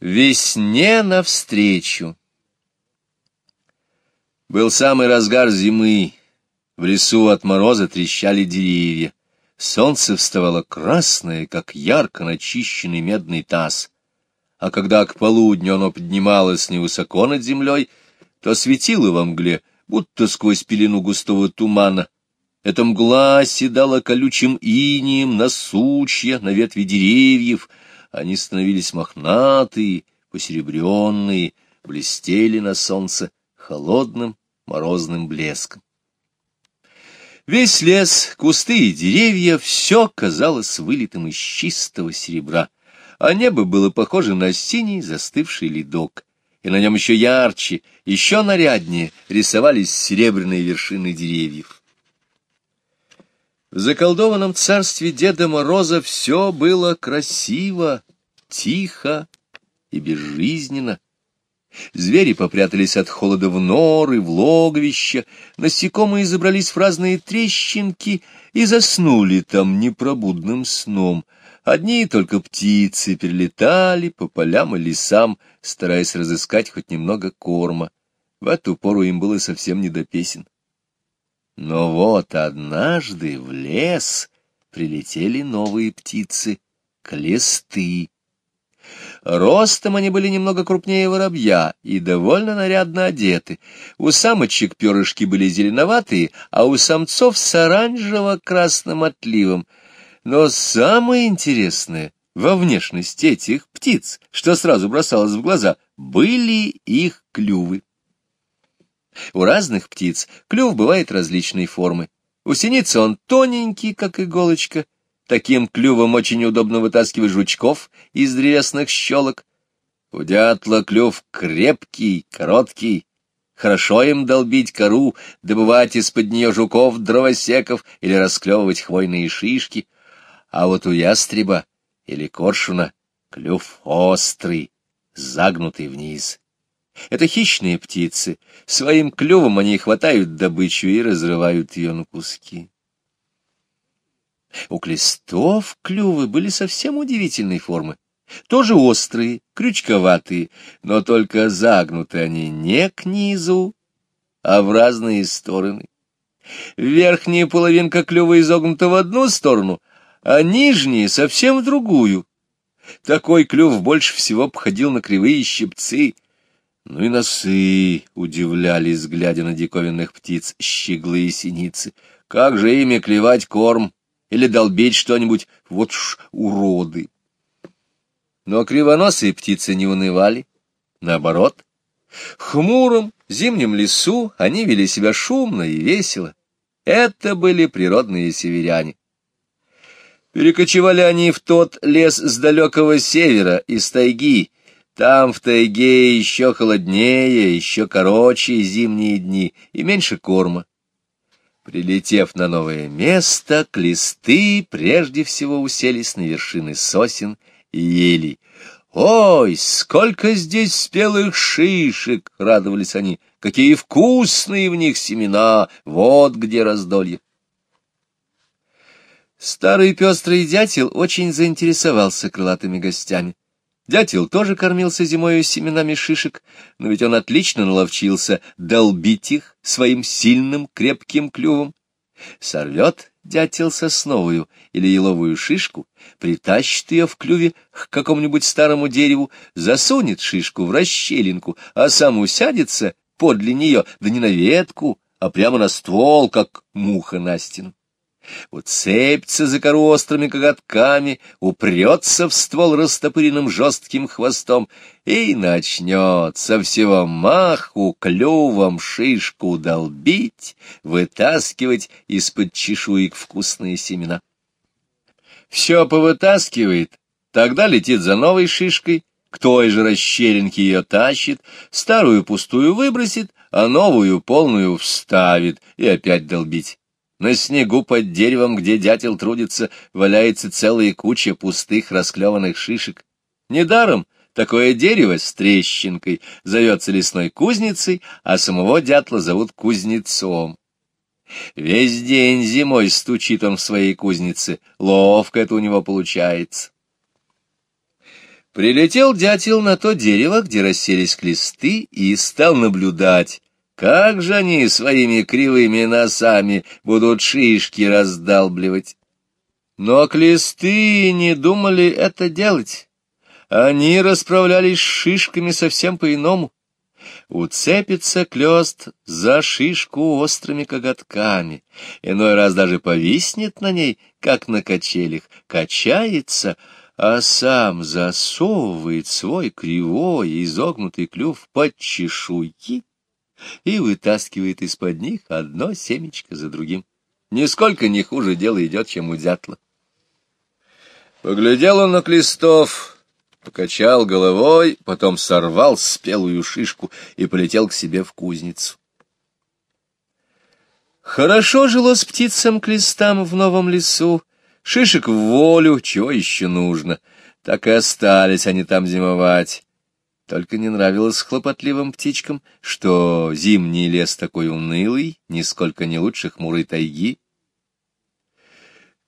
Весне навстречу. Был самый разгар зимы. В лесу от мороза трещали деревья. Солнце вставало красное, как ярко начищенный медный таз. А когда к полудню оно поднималось невысоко над землей, то светило во мгле, будто сквозь пелену густого тумана. Эта мгла оседала колючим инием на сучья, на ветви деревьев — они становились мохнатые, посеребренные, блестели на солнце холодным морозным блеском. Весь лес, кусты и деревья — все казалось вылитым из чистого серебра, а небо было похоже на синий застывший ледок, и на нем еще ярче, еще наряднее рисовались серебряные вершины деревьев. В заколдованном царстве Деда Мороза все было красиво, тихо и безжизненно. Звери попрятались от холода в норы, в логовища, насекомые забрались в разные трещинки и заснули там непробудным сном. Одни только птицы перелетали по полям и лесам, стараясь разыскать хоть немного корма. В эту пору им было совсем не до песен. Но вот однажды в лес прилетели новые птицы — клесты. Ростом они были немного крупнее воробья и довольно нарядно одеты. У самочек перышки были зеленоватые, а у самцов с оранжево-красным отливом. Но самое интересное во внешности этих птиц, что сразу бросалось в глаза, были их клювы. У разных птиц клюв бывает различной формы. У синицы он тоненький, как иголочка, Таким клювом очень удобно вытаскивать жучков из древесных щелок. У дятла клюв крепкий, короткий. Хорошо им долбить кору, добывать из-под нее жуков, дровосеков или расклевывать хвойные шишки. А вот у ястреба или коршуна клюв острый, загнутый вниз. Это хищные птицы. Своим клювом они хватают добычу и разрывают ее на куски. У клестов клювы были совсем удивительной формы. Тоже острые, крючковатые, но только загнуты они не к низу, а в разные стороны. Верхняя половинка клюва изогнута в одну сторону, а нижняя совсем в другую. Такой клюв больше всего походил на кривые щипцы. Ну и носы удивлялись, глядя на диковинных птиц, щеглы и синицы. Как же ими клевать корм? Или долбить что-нибудь, вот уж уроды. Но кривоносые птицы не унывали, наоборот. В хмуром зимнем лесу они вели себя шумно и весело. Это были природные северяне. Перекочевали они в тот лес с далекого севера, из тайги. Там в тайге еще холоднее, еще короче зимние дни и меньше корма. Прилетев на новое место, клесты прежде всего уселись на вершины сосен и елей. «Ой, сколько здесь спелых шишек!» — радовались они. «Какие вкусные в них семена! Вот где раздолье!» Старый пестрый дятел очень заинтересовался крылатыми гостями. Дятел тоже кормился зимою семенами шишек, но ведь он отлично наловчился долбить их своим сильным крепким клювом. Сорвет дятел сосновую или еловую шишку, притащит ее в клюве к какому-нибудь старому дереву, засунет шишку в расщелинку, а сам усядется подле нее, да не на ветку, а прямо на ствол, как муха на стену уцепится за кору острыми коготками, упрется в ствол растопыренным жестким хвостом и начнет со всего маху клювом шишку долбить, вытаскивать из-под чешуек вкусные семена. Все повытаскивает, тогда летит за новой шишкой, к той же расщелинке ее тащит, старую пустую выбросит, а новую полную вставит и опять долбить. На снегу под деревом, где дятел трудится, валяется целая куча пустых расклеванных шишек. Недаром такое дерево с трещинкой зовется лесной кузницей, а самого дятла зовут кузнецом. Весь день зимой стучит он в своей кузнице, ловко это у него получается. Прилетел дятел на то дерево, где расселись клесты, и стал наблюдать, как же они своими кривыми носами будут шишки раздалбливать. Но клесты не думали это делать. Они расправлялись с шишками совсем по-иному. Уцепится клёст за шишку острыми коготками, иной раз даже повиснет на ней, как на качелях, качается, а сам засовывает свой кривой изогнутый клюв под чешуйки и вытаскивает из-под них одно семечко за другим. Нисколько не хуже дело идет, чем у дятла. Поглядел он на Клестов, покачал головой, потом сорвал спелую шишку и полетел к себе в кузницу. Хорошо жилось птицам-клестам в новом лесу, шишек в волю, чего еще нужно, так и остались они там зимовать. Только не нравилось хлопотливым птичкам, что зимний лес такой унылый, нисколько не лучше хмурой тайги.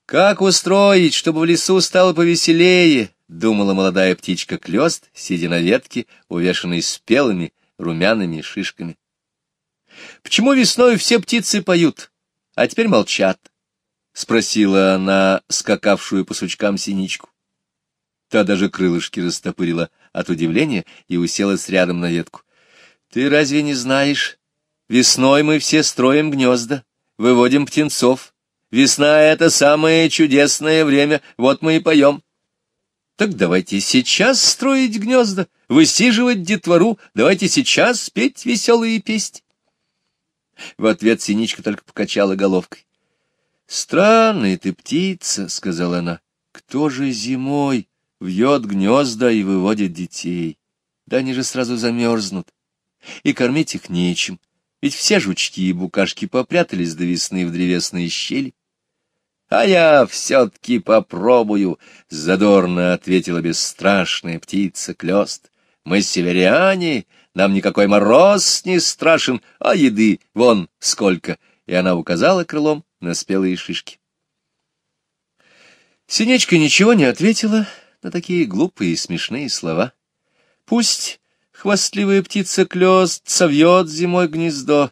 «Как устроить, чтобы в лесу стало повеселее?» — думала молодая птичка Клёст, сидя на ветке, увешанной спелыми румяными шишками. «Почему весной все птицы поют, а теперь молчат?» — спросила она скакавшую по сучкам синичку. Та даже крылышки растопырила от удивления и уселась рядом на ветку. — Ты разве не знаешь? Весной мы все строим гнезда, выводим птенцов. Весна — это самое чудесное время, вот мы и поем. Так давайте сейчас строить гнезда, высиживать детвору, давайте сейчас петь веселые песни. В ответ Синичка только покачала головкой. — Странная ты птица, — сказала она. — Кто же зимой вьет гнезда и выводит детей. Да они же сразу замерзнут. И кормить их нечем, ведь все жучки и букашки попрятались до весны в древесные щели. — А я все-таки попробую, — задорно ответила бесстрашная птица Клёст. — Мы северяне, нам никакой мороз не страшен, а еды вон сколько. И она указала крылом на спелые шишки. Синечка ничего не ответила, — на такие глупые и смешные слова. Пусть хвастливая птица клёст совьет зимой гнездо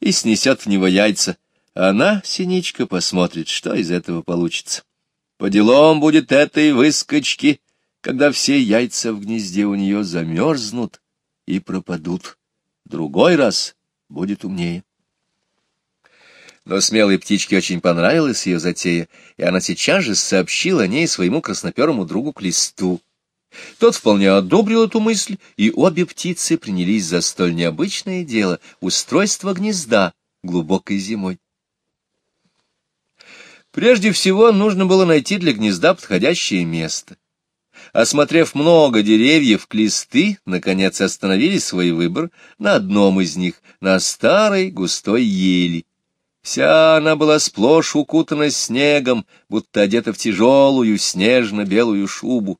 и снесет в него яйца, она, синичка, посмотрит, что из этого получится. По делам будет этой выскочки, когда все яйца в гнезде у нее замерзнут и пропадут. Другой раз будет умнее. Но смелой птичке очень понравилась ее затея, и она сейчас же сообщила о ней своему красноперому другу Клисту. Тот вполне одобрил эту мысль, и обе птицы принялись за столь необычное дело — устройство гнезда глубокой зимой. Прежде всего нужно было найти для гнезда подходящее место. Осмотрев много деревьев, клесты, наконец, остановили свой выбор на одном из них, на старой густой ели. Вся она была сплошь укутана снегом, будто одета в тяжелую снежно-белую шубу.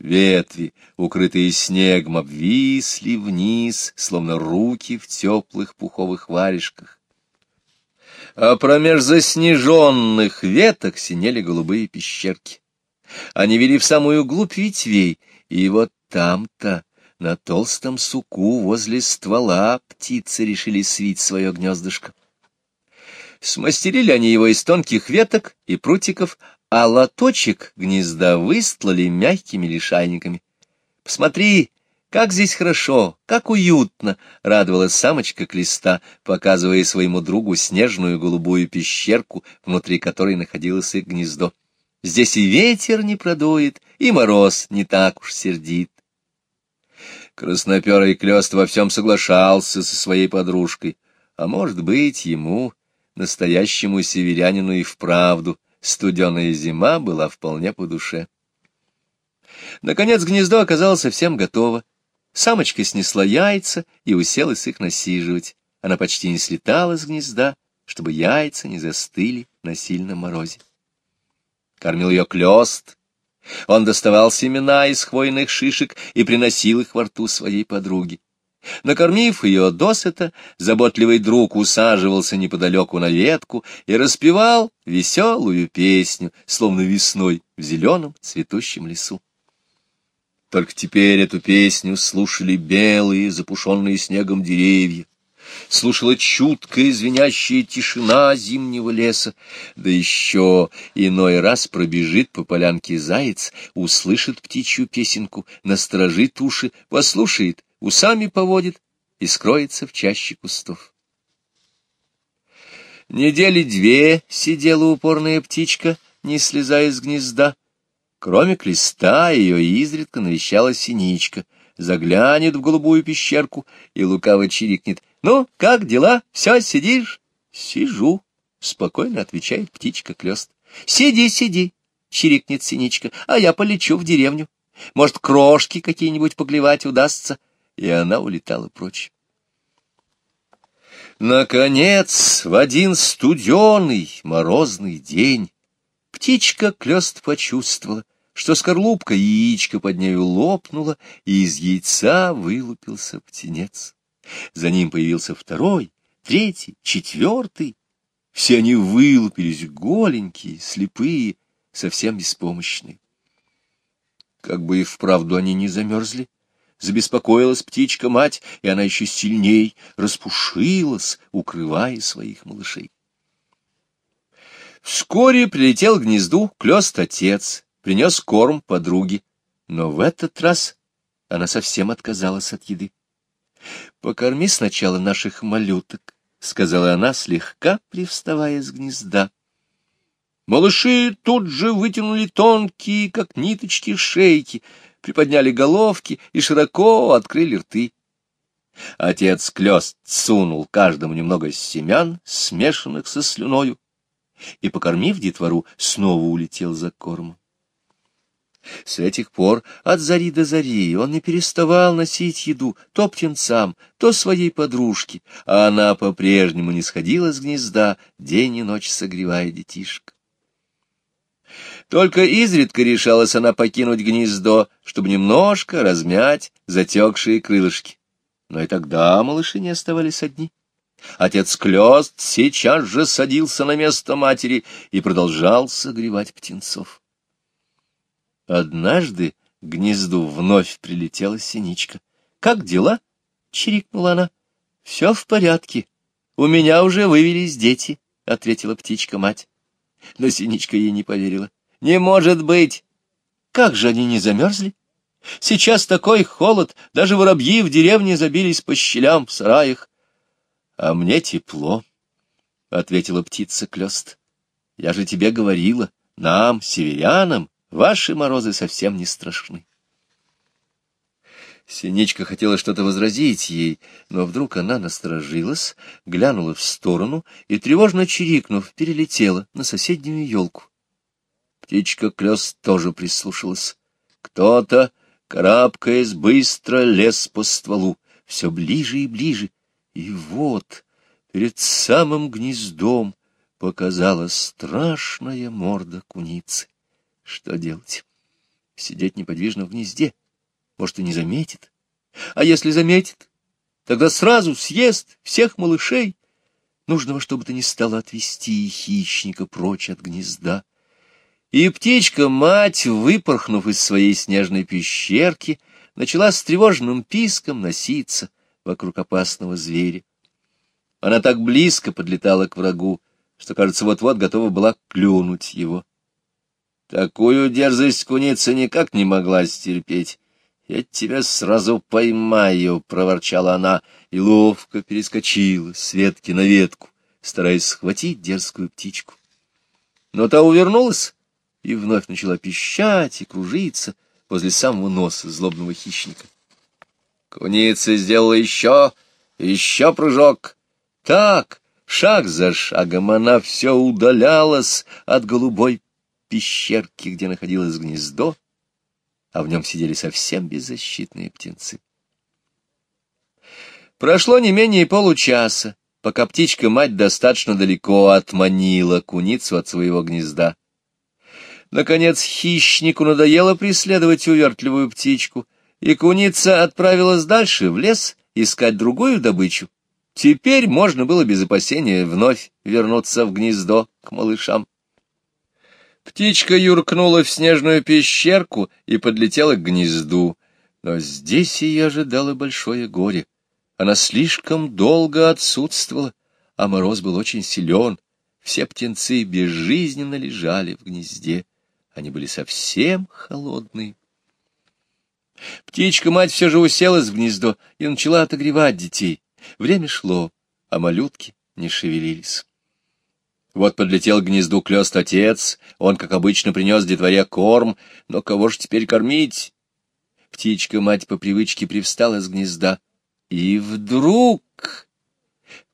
Ветви, укрытые снегом, обвисли вниз, словно руки в теплых пуховых варежках. А промеж заснеженных веток синели голубые пещерки. Они вели в самую глубь ветвей, и вот там-то, на толстом суку возле ствола, птицы решили свить свое гнездышко. Смастерили они его из тонких веток и прутиков, а лоточек гнезда выстлали мягкими лишайниками. «Посмотри, как здесь хорошо, как уютно!» — радовалась самочка Клеста, показывая своему другу снежную голубую пещерку, внутри которой находилось их гнездо. «Здесь и ветер не продует, и мороз не так уж сердит». Красноперый Клёст во всем соглашался со своей подружкой, а может быть, ему настоящему северянину и вправду студеная зима была вполне по душе. Наконец гнездо оказалось совсем готово. Самочка снесла яйца и уселась их насиживать. Она почти не слетала с гнезда, чтобы яйца не застыли на сильном морозе. Кормил ее клёст. Он доставал семена из хвойных шишек и приносил их во рту своей подруге. Накормив ее досыта, заботливый друг усаживался неподалеку на ветку и распевал веселую песню, словно весной в зеленом цветущем лесу. Только теперь эту песню слушали белые, запушенные снегом деревья, слушала чуткая звенящая тишина зимнего леса, да еще иной раз пробежит по полянке заяц, услышит птичью песенку, насторожит уши, послушает, усами поводит и скроется в чаще кустов. Недели две сидела упорная птичка, не слезая с гнезда. Кроме клеста ее изредка навещала синичка, заглянет в голубую пещерку и лукаво чирикнет. «Ну, как дела? Все, сидишь?» «Сижу», — спокойно отвечает птичка клёст. «Сиди, сиди», — чирикнет синичка, — «а я полечу в деревню. Может, крошки какие-нибудь поклевать удастся?» И она улетала прочь. Наконец, в один студеный морозный день птичка клёст почувствовала, что скорлупка яичка под нею лопнула, и из яйца вылупился птенец. За ним появился второй, третий, четвертый. Все они вылупились голенькие, слепые, совсем беспомощные. Как бы и вправду они не замерзли, забеспокоилась птичка-мать, и она еще сильней распушилась, укрывая своих малышей. Вскоре прилетел к гнезду клёст-отец, принес корм подруге, но в этот раз она совсем отказалась от еды. — Покорми сначала наших малюток, — сказала она, слегка привставая с гнезда. Малыши тут же вытянули тонкие, как ниточки, шейки, приподняли головки и широко открыли рты. Отец Клёст сунул каждому немного семян, смешанных со слюною, и, покормив детвору, снова улетел за кормом. С этих пор от зари до зари он не переставал носить еду то птенцам, то своей подружке, а она по-прежнему не сходила с гнезда, день и ночь согревая детишек. Только изредка решалась она покинуть гнездо, чтобы немножко размять затекшие крылышки. Но и тогда малыши не оставались одни. Отец Клёст сейчас же садился на место матери и продолжал согревать птенцов. Однажды к гнезду вновь прилетела синичка. — Как дела? — чирикнула она. — Все в порядке. У меня уже вывелись дети, — ответила птичка-мать. Но синичка ей не поверила. — Не может быть! Как же они не замерзли? Сейчас такой холод, даже воробьи в деревне забились по щелям в сараях. — А мне тепло, — ответила птица Клёст. — Я же тебе говорила, нам, северянам, Ваши морозы совсем не страшны. Синичка хотела что-то возразить ей, но вдруг она насторожилась, глянула в сторону и, тревожно чирикнув, перелетела на соседнюю елку. Птичка Клёс тоже прислушалась. Кто-то, карабкаясь, быстро лез по стволу, все ближе и ближе. И вот перед самым гнездом показалась страшная морда куницы. Что делать? Сидеть неподвижно в гнезде. Может, и не заметит. А если заметит, тогда сразу съест всех малышей. Нужно во что бы то ни стало отвести хищника прочь от гнезда. И птичка-мать, выпорхнув из своей снежной пещерки, начала с тревожным писком носиться вокруг опасного зверя. Она так близко подлетала к врагу, что, кажется, вот-вот готова была клюнуть его. Такую дерзость куница никак не могла стерпеть. «Я тебя сразу поймаю», — проворчала она, и ловко перескочила с ветки на ветку, стараясь схватить дерзкую птичку. Но та увернулась и вновь начала пищать и кружиться возле самого носа злобного хищника. Куница сделала еще, еще прыжок. Так, шаг за шагом она все удалялась от голубой пещерки, где находилось гнездо, а в нем сидели совсем беззащитные птенцы. Прошло не менее получаса, пока птичка-мать достаточно далеко отманила куницу от своего гнезда. Наконец хищнику надоело преследовать увертливую птичку, и куница отправилась дальше, в лес, искать другую добычу. Теперь можно было без опасения вновь вернуться в гнездо к малышам. Птичка юркнула в снежную пещерку и подлетела к гнезду, Но здесь ее ожидало большое горе. Она слишком долго отсутствовала, а мороз был очень силен. Все птенцы безжизненно лежали в гнезде. Они были совсем холодные. Птичка-мать все же уселась в гнездо и начала отогревать детей. Время шло, а малютки не шевелились. Вот подлетел к гнезду клёст отец, он, как обычно, принес детворе корм, но кого ж теперь кормить? Птичка-мать по привычке привстала с гнезда, и вдруг...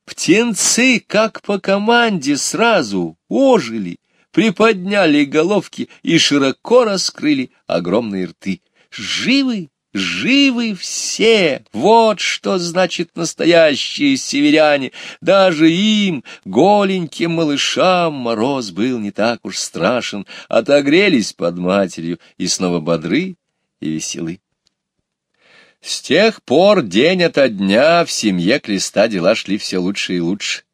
Птенцы, как по команде, сразу ожили, приподняли головки и широко раскрыли огромные рты. Живы, живы все! Вот что значит настоящие северяне! Даже им, голеньким малышам, мороз был не так уж страшен, отогрелись под матерью и снова бодры и веселы. С тех пор день ото дня в семье Креста дела шли все лучше и лучше.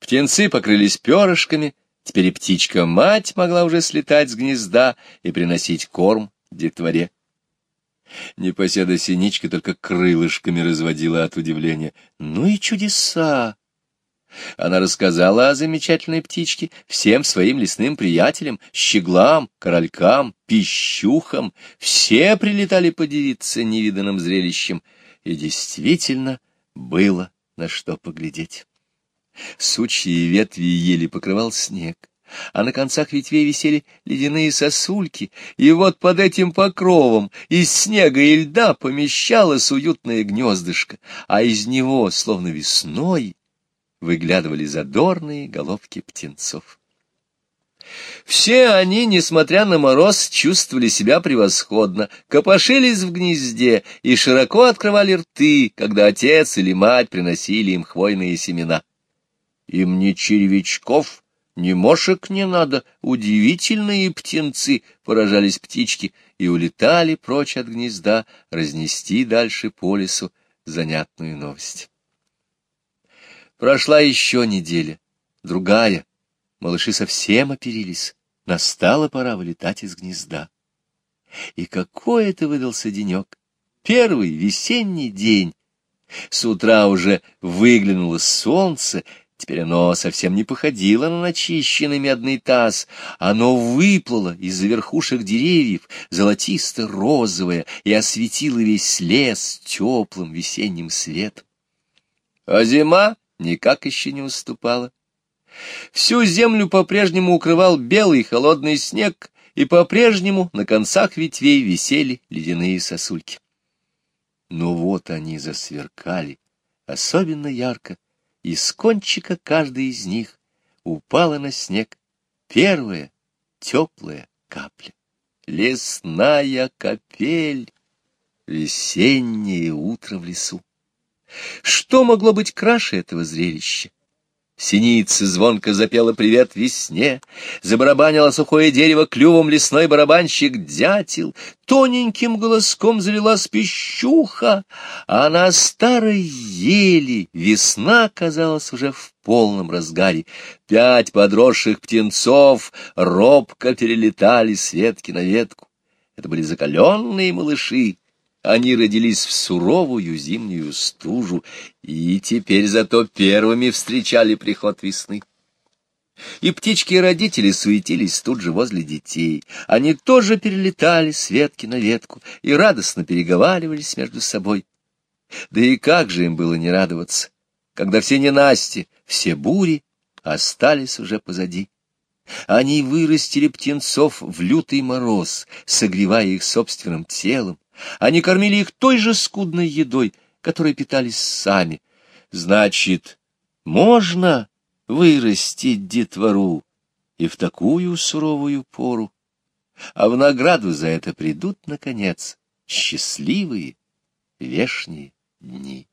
Птенцы покрылись перышками, теперь птичка-мать могла уже слетать с гнезда и приносить корм детворе. Непоседа Синичка только крылышками разводила от удивления. Ну и чудеса! Она рассказала о замечательной птичке всем своим лесным приятелям, щеглам, королькам, пищухам. Все прилетали подивиться невиданным зрелищем, и действительно было на что поглядеть. Сучьи ветви еле покрывал снег а на концах ветвей висели ледяные сосульки, и вот под этим покровом из снега и льда помещалось уютное гнездышко, а из него, словно весной, выглядывали задорные головки птенцов. Все они, несмотря на мороз, чувствовали себя превосходно, копошились в гнезде и широко открывали рты, когда отец или мать приносили им хвойные семена. Им не червячков, ни мошек не надо, удивительные птенцы, поражались птички и улетали прочь от гнезда, разнести дальше по лесу занятную новость. Прошла еще неделя, другая. Малыши совсем оперились. Настала пора вылетать из гнезда. И какой это выдался денек! Первый весенний день. С утра уже выглянуло солнце, Теперь оно совсем не походило на начищенный медный таз. Оно выплыло из-за верхушек деревьев, золотисто-розовое, и осветило весь лес теплым весенним светом. А зима никак еще не уступала. Всю землю по-прежнему укрывал белый холодный снег, и по-прежнему на концах ветвей висели ледяные сосульки. Но вот они засверкали, особенно ярко, и с кончика каждой из них упала на снег первая теплая капля. Лесная капель, весеннее утро в лесу. Что могло быть краше этого зрелища? Синица звонко запела привет весне, забарабанила сухое дерево клювом лесной барабанщик-дятел, тоненьким голоском залилась пищуха, а на старой ели весна казалась уже в полном разгаре. Пять подросших птенцов робко перелетали с ветки на ветку. Это были закаленные малыши, они родились в суровую зимнюю стужу и теперь зато первыми встречали приход весны. И птички-родители суетились тут же возле детей. Они тоже перелетали с ветки на ветку и радостно переговаривались между собой. Да и как же им было не радоваться, когда все ненасти, все бури остались уже позади. Они вырастили птенцов в лютый мороз, согревая их собственным телом, они кормили их той же скудной едой, которой питались сами. Значит, можно вырастить детвору и в такую суровую пору, а в награду за это придут, наконец, счастливые вешние дни.